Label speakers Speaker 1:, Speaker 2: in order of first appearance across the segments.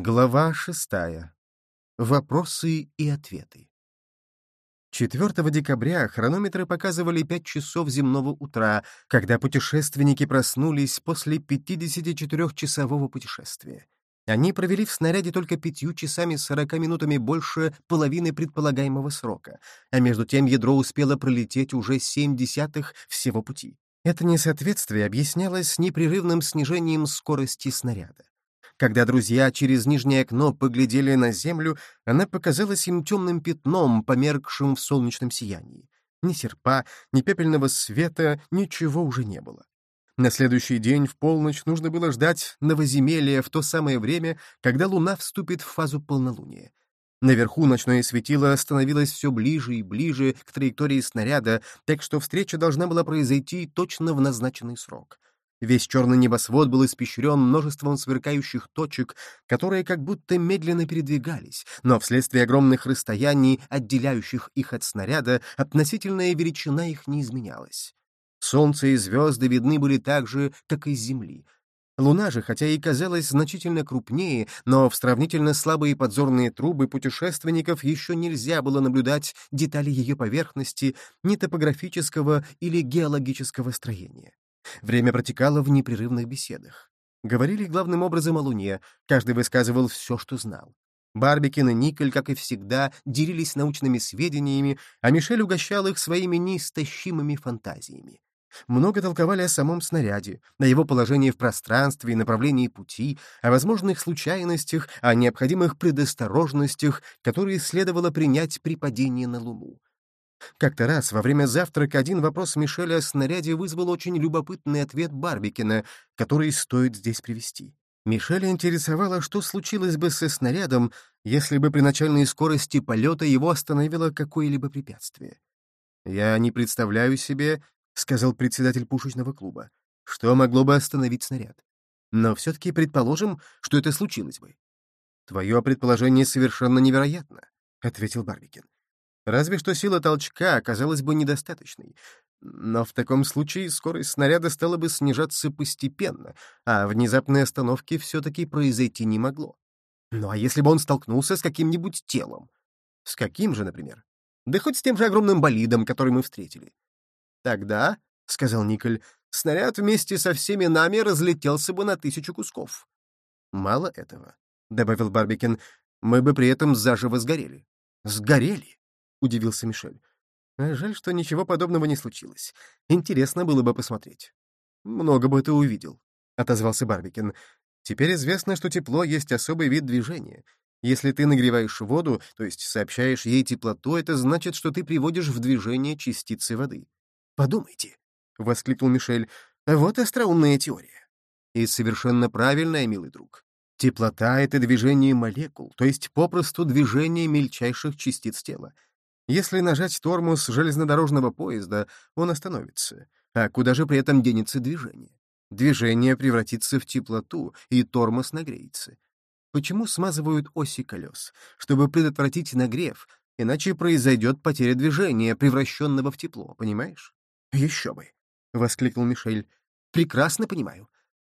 Speaker 1: Глава шестая. Вопросы и ответы. 4 декабря хронометры показывали 5 часов земного утра, когда путешественники проснулись после 54-часового путешествия. Они провели в снаряде только пятью часами 40 минутами больше половины предполагаемого срока, а между тем ядро успело пролететь уже 7 десятых всего пути. Это несоответствие объяснялось непрерывным снижением скорости снаряда. Когда друзья через нижнее окно поглядели на землю, она показалась им темным пятном, померкшим в солнечном сиянии. Ни серпа, ни пепельного света, ничего уже не было. На следующий день в полночь нужно было ждать новоземелия в то самое время, когда луна вступит в фазу полнолуния. Наверху ночное светило становилось все ближе и ближе к траектории снаряда, так что встреча должна была произойти точно в назначенный срок. Весь черный небосвод был испещрен множеством сверкающих точек, которые как будто медленно передвигались, но вследствие огромных расстояний, отделяющих их от снаряда, относительная величина их не изменялась. Солнце и звезды видны были так же, как и Земли. Луна же, хотя и казалась значительно крупнее, но в сравнительно слабые подзорные трубы путешественников еще нельзя было наблюдать детали ее поверхности, ни топографического или геологического строения. Время протекало в непрерывных беседах. Говорили главным образом о Луне, каждый высказывал все, что знал. Барбикин и Николь, как и всегда, делились научными сведениями, а Мишель угощал их своими неистощимыми фантазиями. Много толковали о самом снаряде, о его положении в пространстве и направлении пути, о возможных случайностях, о необходимых предосторожностях, которые следовало принять при падении на Луну. Как-то раз во время завтрака один вопрос Мишеля о снаряде вызвал очень любопытный ответ Барбикина, который стоит здесь привести. Мишеля интересовало, что случилось бы со снарядом, если бы при начальной скорости полета его остановило какое-либо препятствие. «Я не представляю себе», — сказал председатель пушечного клуба, «что могло бы остановить снаряд. Но все-таки предположим, что это случилось бы». «Твое предположение совершенно невероятно», — ответил Барбикин. Разве что сила толчка оказалась бы недостаточной. Но в таком случае скорость снаряда стала бы снижаться постепенно, а внезапной остановки все-таки произойти не могло. Ну а если бы он столкнулся с каким-нибудь телом? С каким же, например? Да хоть с тем же огромным болидом, который мы встретили. Тогда, — сказал Николь, — снаряд вместе со всеми нами разлетелся бы на тысячу кусков. Мало этого, — добавил Барбикин, — мы бы при этом заживо сгорели. Сгорели? — удивился Мишель. «А «Жаль, что ничего подобного не случилось. Интересно было бы посмотреть». «Много бы ты увидел», — отозвался Барбикин. «Теперь известно, что тепло есть особый вид движения. Если ты нагреваешь воду, то есть сообщаешь ей теплоту, это значит, что ты приводишь в движение частицы воды. Подумайте», — воскликнул Мишель, — «вот остроумная теория». «И совершенно правильная, милый друг. Теплота — это движение молекул, то есть попросту движение мельчайших частиц тела. Если нажать тормоз железнодорожного поезда, он остановится. А куда же при этом денется движение? Движение превратится в теплоту, и тормоз нагреется. Почему смазывают оси колес? Чтобы предотвратить нагрев, иначе произойдет потеря движения, превращенного в тепло, понимаешь? «Еще бы!» — воскликнул Мишель. «Прекрасно понимаю.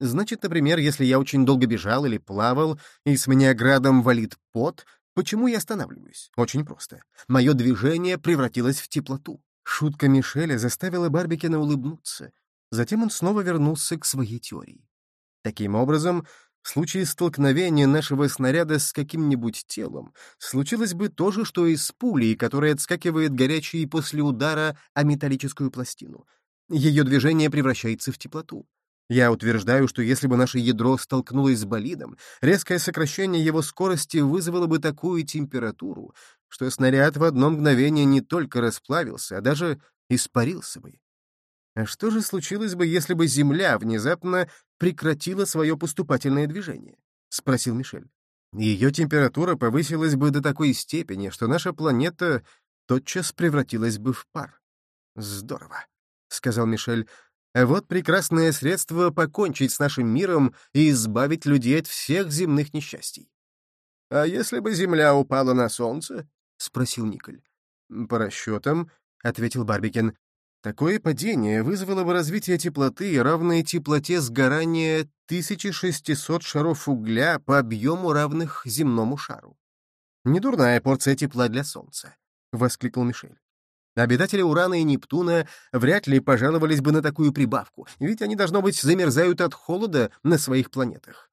Speaker 1: Значит, например, если я очень долго бежал или плавал, и с меня градом валит пот, Почему я останавливаюсь? Очень просто. Мое движение превратилось в теплоту. Шутка Мишеля заставила Барбикина улыбнуться. Затем он снова вернулся к своей теории. Таким образом, в случае столкновения нашего снаряда с каким-нибудь телом случилось бы то же, что и с пулей, которая отскакивает горячей после удара о металлическую пластину. Ее движение превращается в теплоту. Я утверждаю, что если бы наше ядро столкнулось с болидом, резкое сокращение его скорости вызвало бы такую температуру, что снаряд в одно мгновение не только расплавился, а даже испарился бы. А что же случилось бы, если бы Земля внезапно прекратила свое поступательное движение? — спросил Мишель. Ее температура повысилась бы до такой степени, что наша планета тотчас превратилась бы в пар. «Здорово», — сказал Мишель, вот прекрасное средство покончить с нашим миром и избавить людей от всех земных несчастий. — А если бы Земля упала на Солнце? — спросил Николь. — По расчетам, — ответил Барбикен, Такое падение вызвало бы развитие теплоты, равной теплоте сгорания 1600 шаров угля по объему равных земному шару. «Недурная порция тепла для Солнца», — воскликнул Мишель. Обитатели Урана и Нептуна вряд ли пожаловались бы на такую прибавку, ведь они, должно быть, замерзают от холода на своих планетах.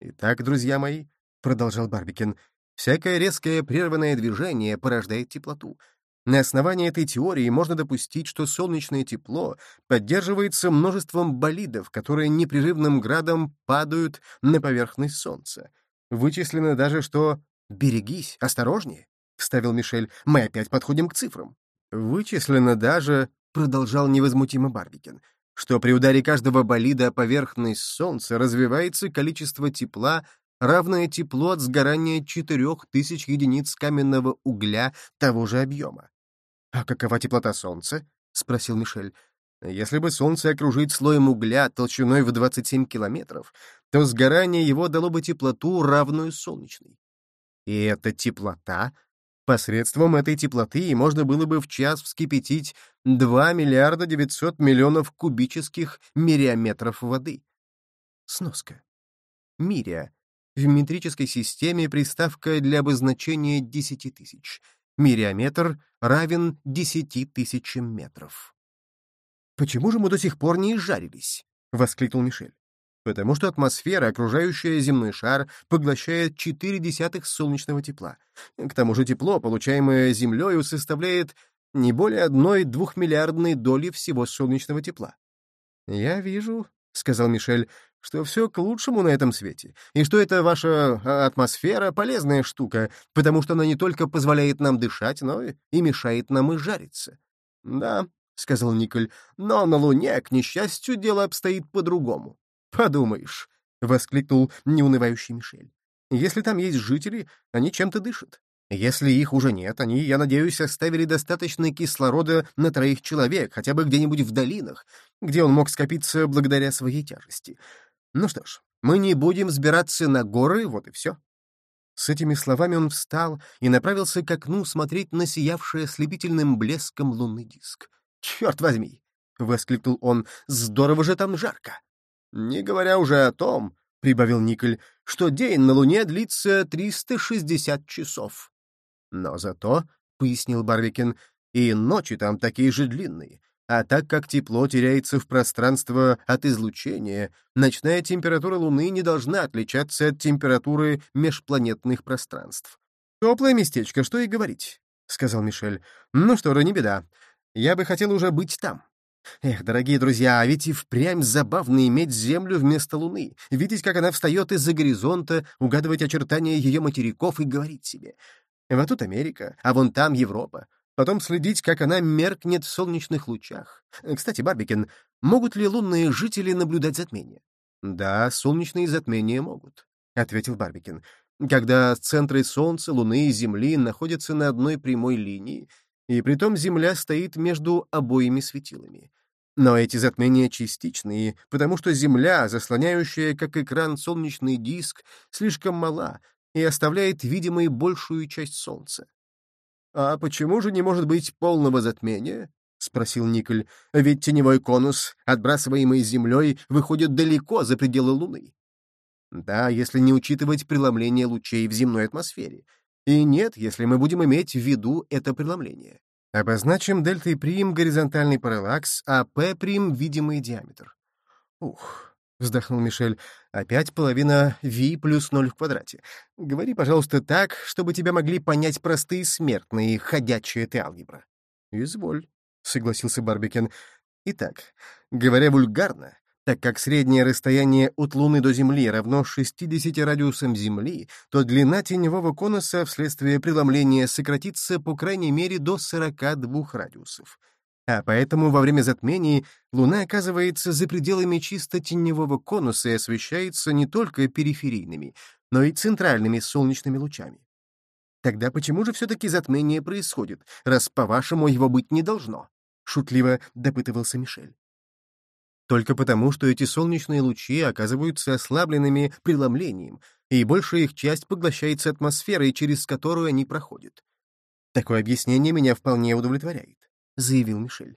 Speaker 1: «Итак, друзья мои», — продолжал Барбикин, — «всякое резкое прерванное движение порождает теплоту. На основании этой теории можно допустить, что солнечное тепло поддерживается множеством болидов, которые непрерывным градом падают на поверхность Солнца. Вычислено даже, что «Берегись, осторожнее», — вставил Мишель, — «мы опять подходим к цифрам». Вычислено даже, — продолжал невозмутимо Барбикин, что при ударе каждого болида о поверхность Солнца развивается количество тепла, равное теплу от сгорания 4000 единиц каменного угля того же объема. «А какова теплота Солнца?» — спросил Мишель. «Если бы Солнце окружить слоем угля толщиной в 27 километров, то сгорание его дало бы теплоту, равную солнечной. И эта теплота Посредством этой теплоты можно было бы в час вскипятить 2 миллиарда 900 миллионов кубических мириометров воды. Сноска. Мирия. В метрической системе приставка для обозначения 10 тысяч. Мириометр равен 10 тысячам метров. «Почему же мы до сих пор не изжарились?» — воскликнул Мишель. «Потому что атмосфера, окружающая земной шар, поглощает 4 десятых солнечного тепла. К тому же тепло, получаемое Землею, составляет не более одной двухмиллиардной доли всего солнечного тепла. «Я вижу», — сказал Мишель, — «что все к лучшему на этом свете, и что эта ваша а, атмосфера — полезная штука, потому что она не только позволяет нам дышать, но и мешает нам изжариться». «Да», — сказал Николь, — «но на Луне, к несчастью, дело обстоит по-другому». «Подумаешь», — воскликнул неунывающий Мишель. «Если там есть жители, они чем-то дышат. Если их уже нет, они, я надеюсь, оставили достаточно кислорода на троих человек, хотя бы где-нибудь в долинах, где он мог скопиться благодаря своей тяжести. Ну что ж, мы не будем взбираться на горы, вот и все. С этими словами он встал и направился к окну смотреть на сиявший ослепительным блеском лунный диск. «Черт возьми!» — воскликнул он. «Здорово же там жарко!» «Не говоря уже о том, — прибавил Николь, — что день на Луне длится 360 часов. Но зато, — пояснил Барвикин, — и ночи там такие же длинные. А так как тепло теряется в пространство от излучения, ночная температура Луны не должна отличаться от температуры межпланетных пространств. «Теплое местечко, что и говорить», — сказал Мишель. «Ну что же, не беда. Я бы хотел уже быть там». Эх, дорогие друзья, а ведь и впрямь забавно иметь Землю вместо Луны, видеть, как она встает из-за горизонта, угадывать очертания ее материков и говорить себе. Вот тут Америка, а вон там Европа. Потом следить, как она меркнет в солнечных лучах. Кстати, Барбикин, могут ли лунные жители наблюдать затмения? Да, солнечные затмения могут, — ответил Барбикин. Когда центры Солнца, Луны и Земли находятся на одной прямой линии, и притом Земля стоит между обоими светилами. Но эти затмения частичные, потому что Земля, заслоняющая как экран солнечный диск, слишком мала, и оставляет видимой большую часть Солнца. «А почему же не может быть полного затмения?» — спросил Николь. «Ведь теневой конус, отбрасываемый Землей, выходит далеко за пределы Луны». Да, если не учитывать преломление лучей в земной атмосфере. И нет, если мы будем иметь в виду это преломление. Обозначим дельтой прим горизонтальный параллакс, а П прим видимый диаметр. Ух, — вздохнул Мишель. «Опять половина V плюс ноль в квадрате. Говори, пожалуйста, так, чтобы тебя могли понять простые смертные, ходячая ты алгебра». «Изволь», — согласился Барбикен. «Итак, говоря вульгарно, так как среднее расстояние от Луны до Земли равно 60 радиусам Земли, то длина теневого конуса вследствие преломления сократится по крайней мере до 42 радиусов а поэтому во время затмений Луна оказывается за пределами чисто теневого конуса и освещается не только периферийными, но и центральными солнечными лучами. Тогда почему же все-таки затмение происходит, раз, по-вашему, его быть не должно? Шутливо допытывался Мишель. Только потому, что эти солнечные лучи оказываются ослабленными преломлением, и большая их часть поглощается атмосферой, через которую они проходят. Такое объяснение меня вполне удовлетворяет заявил Мишель.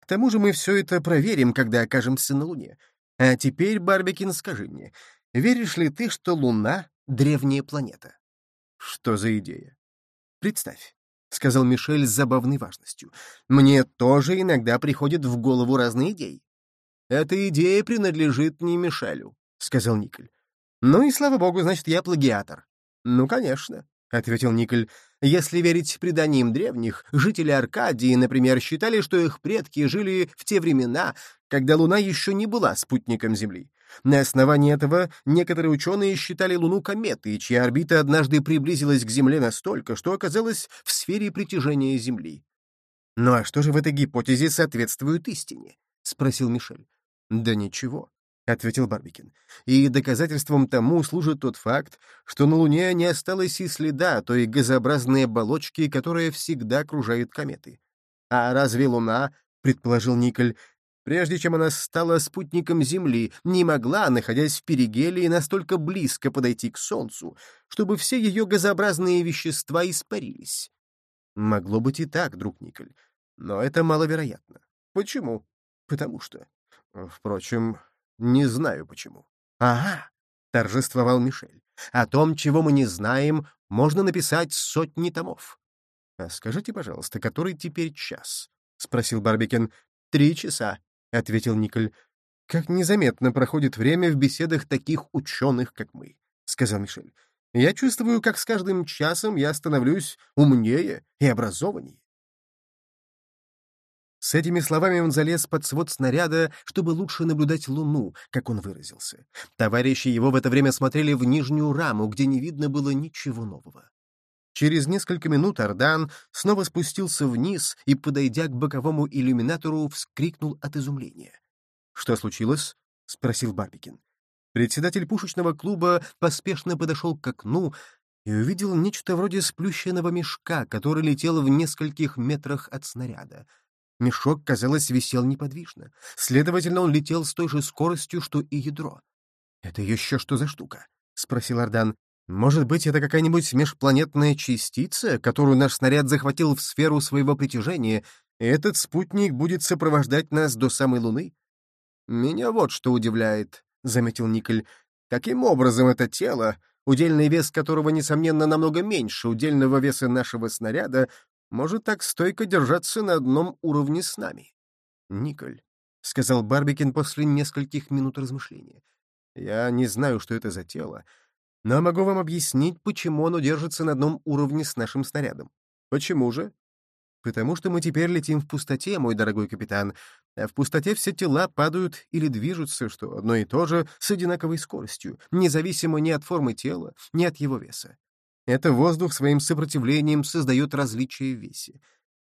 Speaker 1: К тому же мы все это проверим, когда окажемся на Луне. А теперь, Барбикин, скажи мне, веришь ли ты, что Луна — древняя планета? Что за идея? Представь, — сказал Мишель с забавной важностью, — мне тоже иногда приходят в голову разные идеи. Эта идея принадлежит не Мишелю, — сказал Николь. Ну и слава богу, значит, я плагиатор. Ну, конечно, — ответил Николь. Если верить преданиям древних, жители Аркадии, например, считали, что их предки жили в те времена, когда Луна еще не была спутником Земли. На основании этого некоторые ученые считали Луну кометой, чья орбита однажды приблизилась к Земле настолько, что оказалась в сфере притяжения Земли. «Ну а что же в этой гипотезе соответствует истине?» — спросил Мишель. «Да ничего», — ответил Барбикин. «И доказательством тому служит тот факт, что на Луне не осталось и следа той газообразной оболочки, которая всегда окружает кометы. А разве Луна, — предположил Николь, — прежде чем она стала спутником Земли, не могла, находясь в перигелии, настолько близко подойти к Солнцу, чтобы все ее газообразные вещества испарились? Могло быть и так, друг Николь, но это маловероятно. Почему? Потому что... Впрочем, не знаю почему. Ага, торжествовал Мишель. О том, чего мы не знаем, можно написать сотни томов. А скажите, пожалуйста, который теперь час? спросил Барбикен. Три часа, ответил Николь. Как незаметно проходит время в беседах таких ученых, как мы, сказал Мишель. Я чувствую, как с каждым часом я становлюсь умнее и образованнее. С этими словами он залез под свод снаряда, чтобы лучше наблюдать Луну, как он выразился. Товарищи его в это время смотрели в нижнюю раму, где не видно было ничего нового. Через несколько минут Ардан снова спустился вниз и, подойдя к боковому иллюминатору, вскрикнул от изумления. «Что случилось?» — спросил Барбикин. Председатель пушечного клуба поспешно подошел к окну и увидел нечто вроде сплющенного мешка, который летел в нескольких метрах от снаряда — Мешок, казалось, висел неподвижно. Следовательно, он летел с той же скоростью, что и ядро. «Это еще что за штука?» — спросил Ардан. «Может быть, это какая-нибудь межпланетная частица, которую наш снаряд захватил в сферу своего притяжения, и этот спутник будет сопровождать нас до самой Луны?» «Меня вот что удивляет», — заметил Николь. «Каким образом это тело, удельный вес которого, несомненно, намного меньше удельного веса нашего снаряда, может так стойко держаться на одном уровне с нами. Николь, — сказал Барбикин после нескольких минут размышления, — я не знаю, что это за тело, но могу вам объяснить, почему оно держится на одном уровне с нашим снарядом. Почему же? Потому что мы теперь летим в пустоте, мой дорогой капитан, а в пустоте все тела падают или движутся, что одно и то же, с одинаковой скоростью, независимо ни от формы тела, ни от его веса. Это воздух своим сопротивлением создает различия в весе.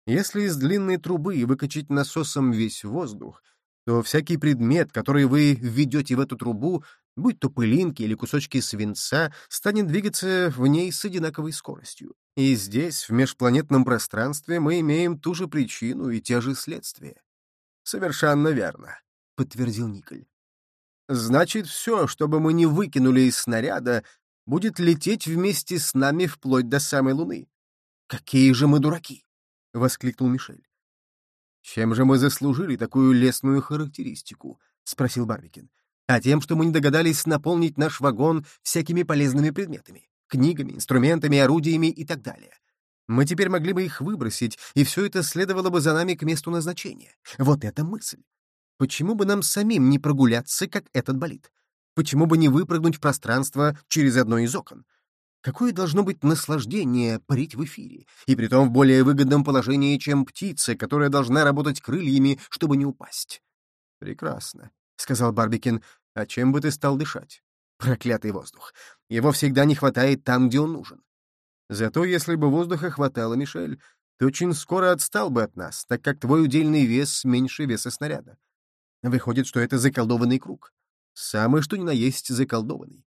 Speaker 1: Если из длинной трубы выкачать насосом весь воздух, то всякий предмет, который вы введете в эту трубу, будь то пылинки или кусочки свинца, станет двигаться в ней с одинаковой скоростью. И здесь, в межпланетном пространстве, мы имеем ту же причину и те же следствия. «Совершенно верно», — подтвердил Николь. «Значит, все, что бы мы не выкинули из снаряда, будет лететь вместе с нами вплоть до самой Луны. Какие же мы дураки! — воскликнул Мишель. «Чем же мы заслужили такую лесную характеристику?» — спросил Барбикин. «А тем, что мы не догадались наполнить наш вагон всякими полезными предметами, книгами, инструментами, орудиями и так далее. Мы теперь могли бы их выбросить, и все это следовало бы за нами к месту назначения. Вот эта мысль. Почему бы нам самим не прогуляться, как этот болид? Почему бы не выпрыгнуть в пространство через одно из окон? Какое должно быть наслаждение парить в эфире, и притом в более выгодном положении, чем птица, которая должна работать крыльями, чтобы не упасть? — Прекрасно, — сказал Барбикин. — А чем бы ты стал дышать? Проклятый воздух. Его всегда не хватает там, где он нужен. Зато если бы воздуха хватало, Мишель, ты очень скоро отстал бы от нас, так как твой удельный вес меньше веса снаряда. Выходит, что это заколдованный круг. Самый что ни на есть заколдованный.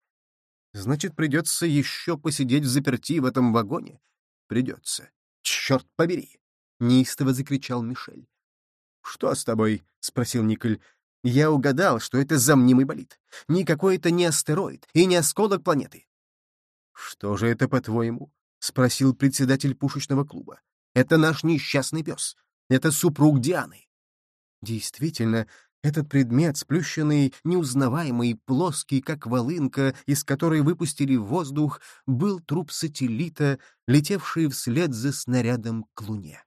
Speaker 1: Значит, придется еще посидеть в заперти в этом вагоне? Придется. Черт побери! Неистово закричал Мишель. «Что с тобой?» — спросил Николь. «Я угадал, что это замнимый болид. Никакой это не астероид и не осколок планеты». «Что же это, по-твоему?» — спросил председатель пушечного клуба. «Это наш несчастный пес. Это супруг Дианы». Действительно, этот предмет, сплющенный, неузнаваемый, плоский, как волынка, из которой выпустили воздух, был труп сателлита, летевший вслед за снарядом к Луне.